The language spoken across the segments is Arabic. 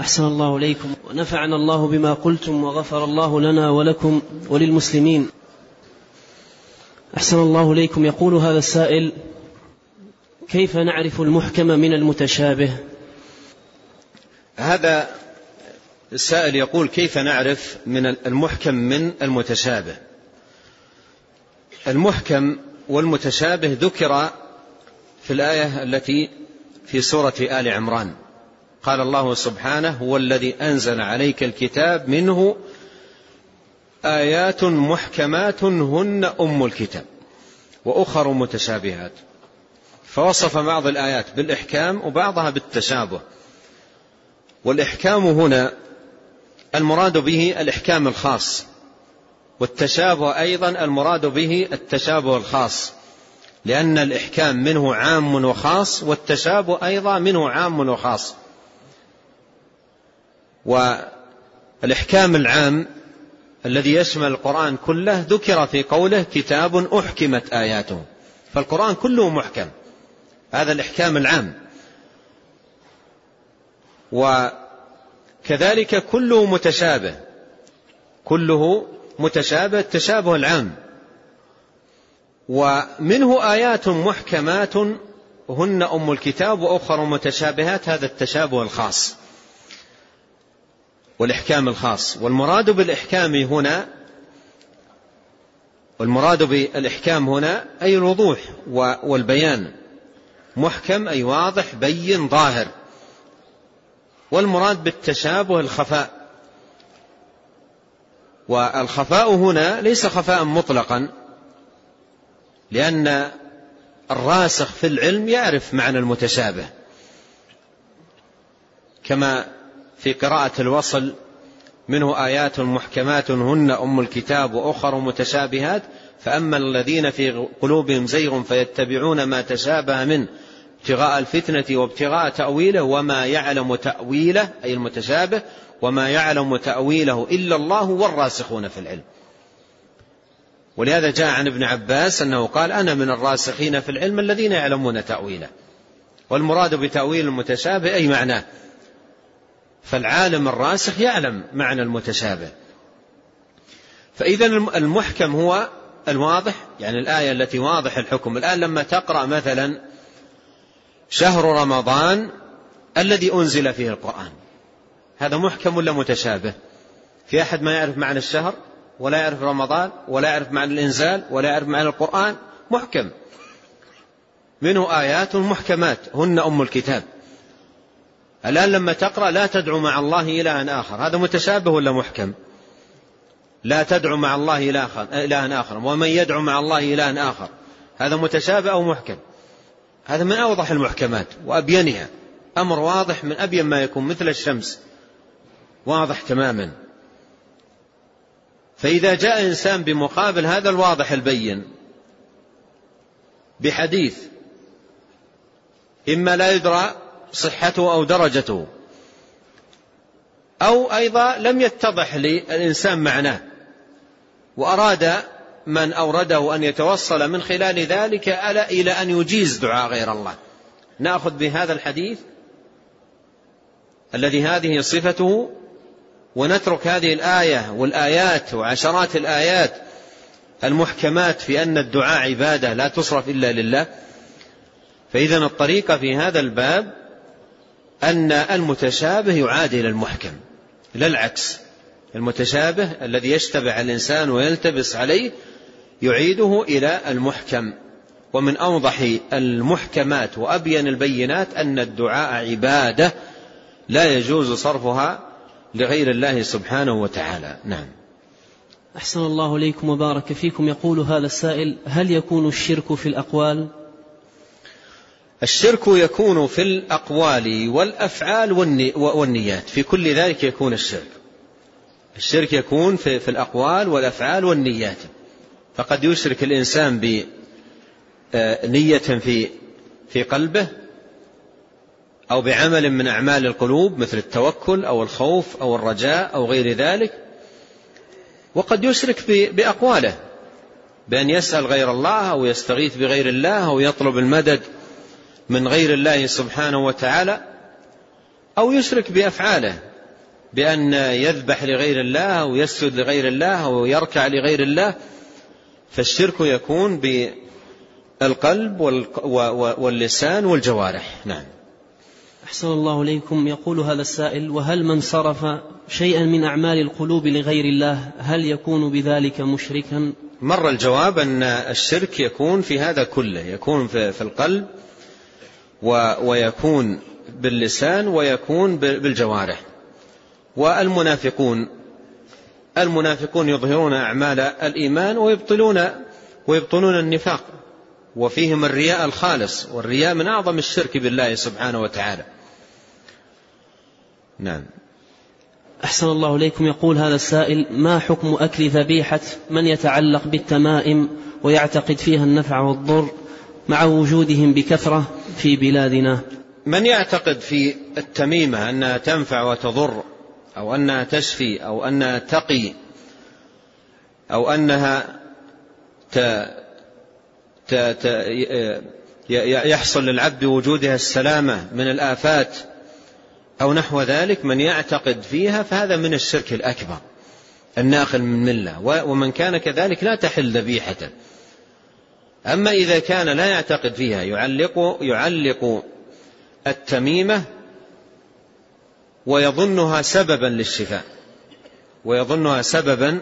أحسن الله إليكم. ونفعنا الله بما قلتم وغفر الله لنا ولكم وللمسلمين. أحسن الله إليكم. يقول هذا السائل كيف نعرف المحكم من المتشابه؟ هذا السائل يقول كيف نعرف من المحكم من المتشابه؟ المحكم والمتشابه ذكر في الآية التي في سورة آل عمران. قال الله سبحانه هو الذي أنزل عليك الكتاب منه آيات محكمات هن أم الكتاب وأخر متشابهات. فوصف بعض الآيات بالإحكام وبعضها بالتشابه. والإحكام هنا المراد به الإحكام الخاص والتشابه أيضا المراد به التشابه الخاص لأن الإحكام منه عام وخاص والتشابه أيضا منه عام وخاص. والإحكام العام الذي يشمل القرآن كله ذكر في قوله كتاب أحكمت آياته. فالقرآن كله محكم. هذا الإحكام العام. وكذلك كله متشابه. كله متشابه التشابه العام. ومنه آيات محكمات. هن أم الكتاب وأخر متشابهات. هذا التشابه الخاص. والإحكام الخاص. والمراد بالإحكام هنا والمراد بالإحكام هنا أي الوضوح والبيان. محكم أي واضح بين ظاهر. والمراد بالتشابه الخفاء. والخفاء هنا ليس خفاء مطلقا لأن الراسخ في العلم يعرف معنى المتشابه. كما في قراءة الوصل منه آيات محكمات هن أم الكتاب وأخر متشابهات فأما الذين في قلوبهم زيغ فيتبعون ما تشابه منه ابتغاء الفتنة وابتغاء تأويله وما يعلم تأويله أي المتشابه وما يعلم تأويله إلا الله والراسخون في العلم. ولهذا جاء عن ابن عباس أنه قال أنا من الراسخين في العلم الذين يعلمون تأويله. والمراد بتأويل المتشابه أي معناه؟ فالعالم الراسخ يعلم معنى المتشابه. فإذا المحكم هو الواضح يعني الآية التي واضح الحكم. الآن لما تقرأ مثلا شهر رمضان الذي أنزل فيه القرآن هذا محكم ولا متشابه؟ في أحد ما يعرف معنى الشهر ولا يعرف رمضان ولا يعرف معنى الإنزال ولا يعرف معنى القرآن؟ محكم. منه آيات محكمات هن أم الكتاب. الآن لما تقرأ لا تدعو مع الله إلها آخر. هذا متشابه ولا محكم؟ لا تدعو مع الله إلها آخر ومن يدعو مع الله إلها آخر. هذا متشابه أو محكم؟ هذا من أوضح المحكمات وأبينها. أمر واضح من أبين ما يكون مثل الشمس. واضح تماما. فإذا جاء إنسان بمقابل هذا الواضح البين بحديث إما لا يدرى صحته أو درجته. أو أيضا لم يتضح للإنسان معناه. وأراد من أورده أن يتوصل من خلال ذلك إلى أن يجيز دعاء غير الله. نأخذ بهذا الحديث الذي هذه صفته ونترك هذه الآية والآيات وعشرات الآيات المحكمات في أن الدعاء عبادة لا تصرف إلا لله. فإذا الطريقة في هذا الباب أن المتشابه يعادل المحكم لا العكس. المتشابه الذي يشتبه الإنسان ويلتبس عليه يعيده إلى المحكم. ومن أوضح المحكمات وأبين البينات أن الدعاء عبادة لا يجوز صرفها لغير الله سبحانه وتعالى. نعم. أحسن الله إليكم وبارك فيكم. يقول هذا السائل هل يكون الشرك في الأقوال؟ الشرك يكون في الأقوال والأفعال والنيات. في كل ذلك يكون الشرك. الشرك يكون في, الأقوال والأفعال والنيات. فقد يشرك الإنسان بنية في في قلبه أو بعمل من أعمال القلوب مثل التوكل أو الخوف أو الرجاء أو غير ذلك. وقد يشرك بأقواله. بأن يسأل غير الله أو يستغيث بغير الله أو يطلب المدد من غير الله سبحانه وتعالى أو يشرك بأفعاله بأن يذبح لغير الله أو يسجد لغير الله أو يركع لغير الله فالشرك يكون بالقلب واللسان والجوارح. نعم. أحسن الله إليكم. يقول هذا السائل وهل من صرف شيئا من أعمال القلوب لغير الله هل يكون بذلك مشركا؟ مر الجواب أن الشرك يكون في هذا كله يكون في القلب ويكون باللسان ويكون بالجوارح. والمنافقون المنافقون يظهرون أعمال الإيمان ويبطلون ويبطلون النفاق. وفيهم الرياء الخالص والرياء من أعظم الشرك بالله سبحانه وتعالى. نعم. أحسن الله إليكم. يقول هذا السائل ما حكم أكل ذبيحة من يتعلق بالتمائم ويعتقد فيها النفع والضر مع وجودهم بكثرة؟ في بلادنا. من يعتقد في التميمة أنها تنفع وتضر أو أنها تشفي أو أنها تقي أو أنها ت... ت... ت... يحصل للعبد وجودها السلامة من الآفات أو نحو ذلك من يعتقد فيها فهذا من الشرك الأكبر الناقل من ملة. ومن كان كذلك لا تحل ذبيحته أما إذا كان لا يعتقد فيها يعلق يعلق التميمة ويظنها سببا للشفاء ويظنها سببا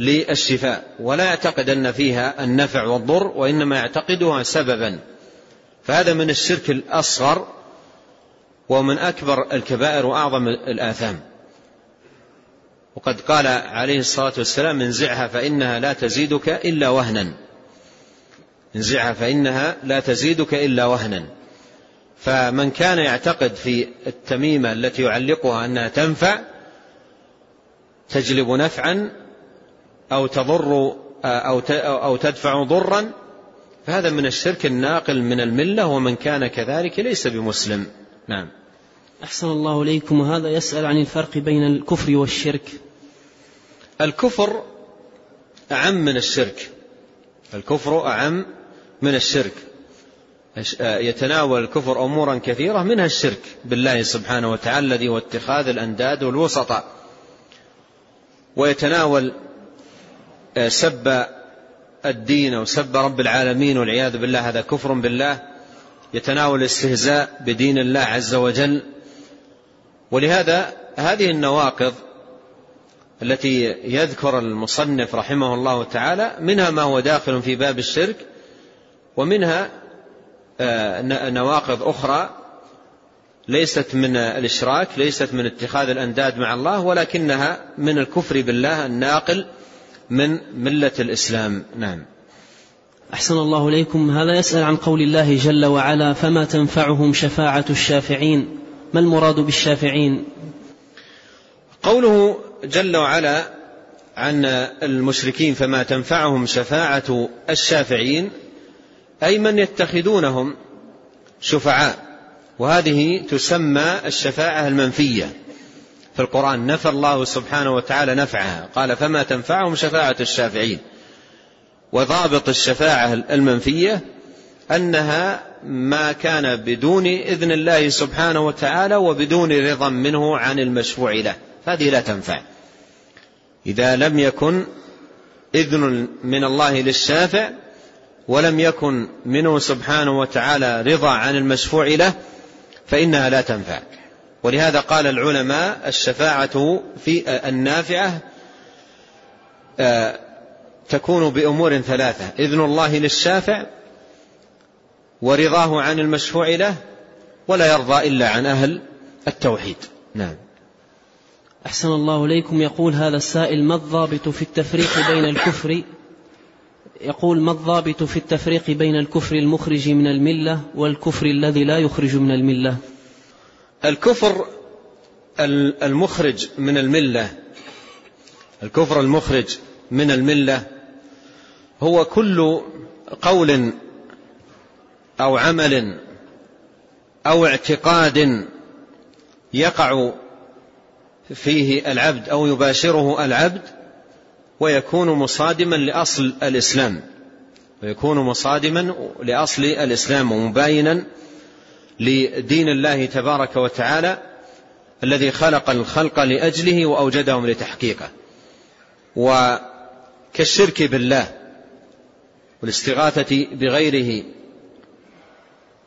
للشفاء ولا يعتقد أن فيها النفع والضر وإنما يعتقدها سببا. فهذا من الشرك الأصغر ومن أكبر الكبائر وأعظم الآثام. وقد قال عليه الصلاة والسلام انزعها فإنها لا تزيدك إلا وهنا. انزعها فإنها لا تزيدك إلا وهنا. فمن كان يعتقد في التميمة التي يعلقها أنها تنفع تجلب نفعا أو تضر أو أو تدفع ضرا فهذا من الشرك الناقل من الملة ومن كان كذلك ليس بمسلم. نعم. أحسن الله إليكم. وهذا يسأل عن الفرق بين الكفر والشرك. الكفر أعم من الشرك. الكفر أعم من الشرك. يتناول الكفر أمورا كثيرة منها الشرك بالله سبحانه وتعالى الذي هو اتخاذ الأنداد والوسطاء ويتناول سب الدين أو سب رب العالمين والعياذ بالله هذا كفر بالله. يتناول الاستهزاء بدين الله عز وجل. ولهذا هذه النواقض التي يذكر المصنف رحمه الله تعالى منها ما هو داخل في باب الشرك ومنها آه، نواقض أخرى ليست من الإشراك ليست من اتخاذ الأنداد مع الله ولكنها من الكفر بالله الناقل من ملة الإسلام. نعم. أحسن الله إليكم. هذا يسأل عن قول الله جل وعلا فما تنفعهم شفاعة الشافعين؟ ما المراد بالشافعين؟ قوله جل وعلا عن المشركين فما تنفعهم شفاعة الشافعين أي من يتخذونهم شفعاء وهذه تسمى الشفاعة المنفية. في القرآن نفى الله سبحانه وتعالى نفعها قال فما تنفعهم شفاعة الشافعين. وضابط الشفاعة المنفية أنها ما كان بدون إذن الله سبحانه وتعالى وبدون رضا منه عن المشفوع له. هذه لا تنفع. إذا لم يكن إذن من الله للشافع ولم يكن منه سبحانه وتعالى رضا عن المشفوع له فإنها لا تنفع. ولهذا قال العلماء الشفاعة في النافعة آه، تكون بأمور ثلاثة إذن الله للشافع ورضاه عن المشفوع له ولا يرضى إلا عن أهل التوحيد. نعم. أحسن الله إليكم. يقول هذا السائل ما الضابط في التفريق بين الكفر يقول ما الضابط في التفريق بين الكفر المخرج من الملة والكفر الذي لا يخرج من الملة؟ الكفر المخرج من الملة الكفر المخرج من الملة هو كل قول أو عمل أو اعتقاد يقع فيه العبد أو يباشره العبد ويكون مصادما لأصل الإسلام. ويكون مصادما لأصل الإسلام ومباينا لدين الله تبارك وتعالى الذي خلق الخلق لأجله وأوجدهم لتحقيقه. وكالشرك بالله والاستغاثة بغيره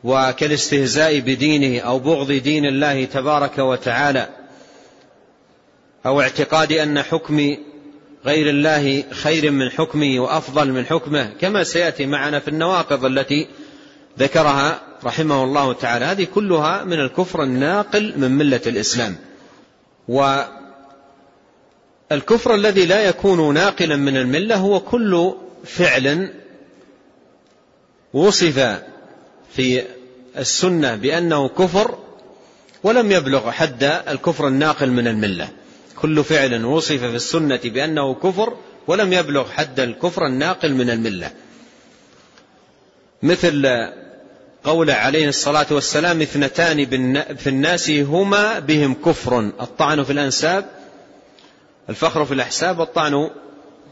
وكالاستهزاء بدينه أو بغض دين الله تبارك وتعالى أو اعتقاد أن حكم غير الله خير من حكمه وأفضل من حكمه كما سيأتي معنا في النواقض التي ذكرها رحمه الله تعالى. هذه كلها من الكفر الناقل من ملة الإسلام. والكفر الذي لا يكون ناقلا من الملة هو كل فعل وصف في السنة بأنه كفر ولم يبلغ حد الكفر الناقل من الملة. كل فعل وصف في السنة بأنه كفر ولم يبلغ حد الكفر الناقل من الملة. مثل قول عليه الصلاة والسلام اثنتان في الناس هما بهم كفر. الطعن في الأنساب الفخر في الأحساب والطعن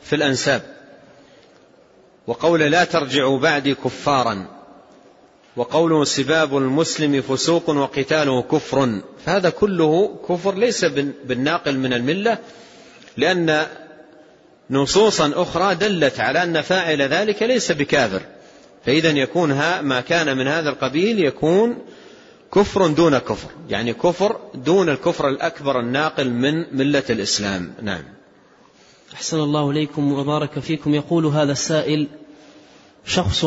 في الأنساب. وقول لا ترجعوا بعدي كفارا. وقوله سباب المسلم فسوق وقتاله كفر. فهذا كله كفر ليس بالناقل من الملة لأن نصوصا أخرى دلت على أن فاعل ذلك ليس بكافر. فإذا يكون ما كان من هذا القبيل يكون كفر دون كفر. يعني كفر دون الكفر الأكبر الناقل من ملة الإسلام. نعم. أحسن الله إليكم وبارك فيكم. يقول هذا السائل شخص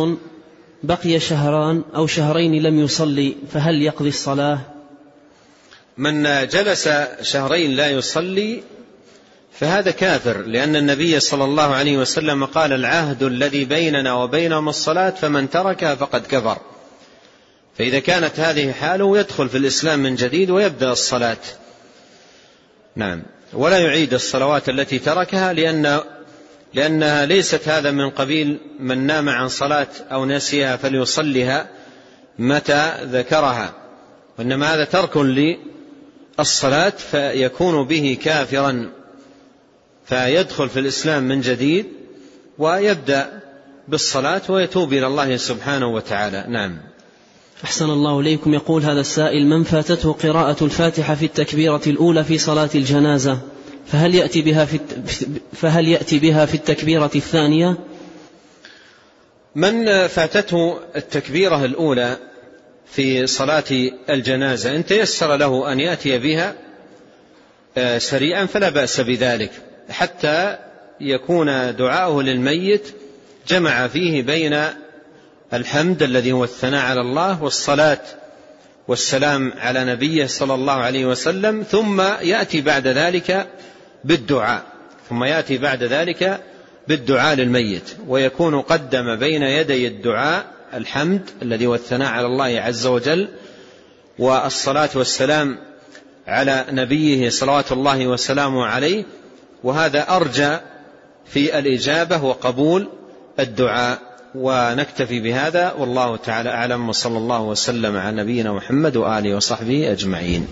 بقي شهران أو شهرين لم يصلي فهل يقضي الصلاة؟ من جلس شهرين لا يصلي فهذا كافر لأن النبي صلى الله عليه وسلم قال العهد الذي بيننا وبينهم الصلاة فمن تركها فقد كفر. فإذا كانت هذه حاله يدخل في الإسلام من جديد ويبدأ الصلاة. نعم. ولا يعيد الصلوات التي تركها لأن لأنها ليست هذا من قبيل من نام عن صلاة أو نسيها فليصلها متى ذكرها. وإنما هذا ترك للصلاة فيكون به كافرا. فيدخل في الإسلام من جديد ويبدأ بالصلاة ويتوب إلى الله سبحانه وتعالى. نعم. أحسن الله إليكم. يقول هذا السائل من فاتته قراءة الفاتحة في التكبيرة الأولى في صلاة الجنازة؟ فهل يأتي بها في فهل يأتي بها في التكبيرة الثانية؟ من فاتته التكبيرة الأولى في صلاة الجنازة إن تيسر له أن يأتي بها آه، سريعا فلا بأس بذلك حتى يكون دعاؤه للميت جمع فيه بين الحمد الذي هو الثناء على الله والصلاة والسلام على نبيه صلى الله عليه وسلم ثم يأتي بعد ذلك بالدعاء ثم يأتي بعد ذلك بالدعاء للميت ويكون قدم بين يدي الدعاء الحمد الذي هو الثناء على الله عز وجل والصلاة والسلام على نبيه صلوات الله وسلامه عليه وهذا أرجى في الإجابة وقبول الدعاء ونكتفي بهذا والله تعالى أعلم وصلى الله وسلم على نبينا محمد وآله وصحبه أجمعين.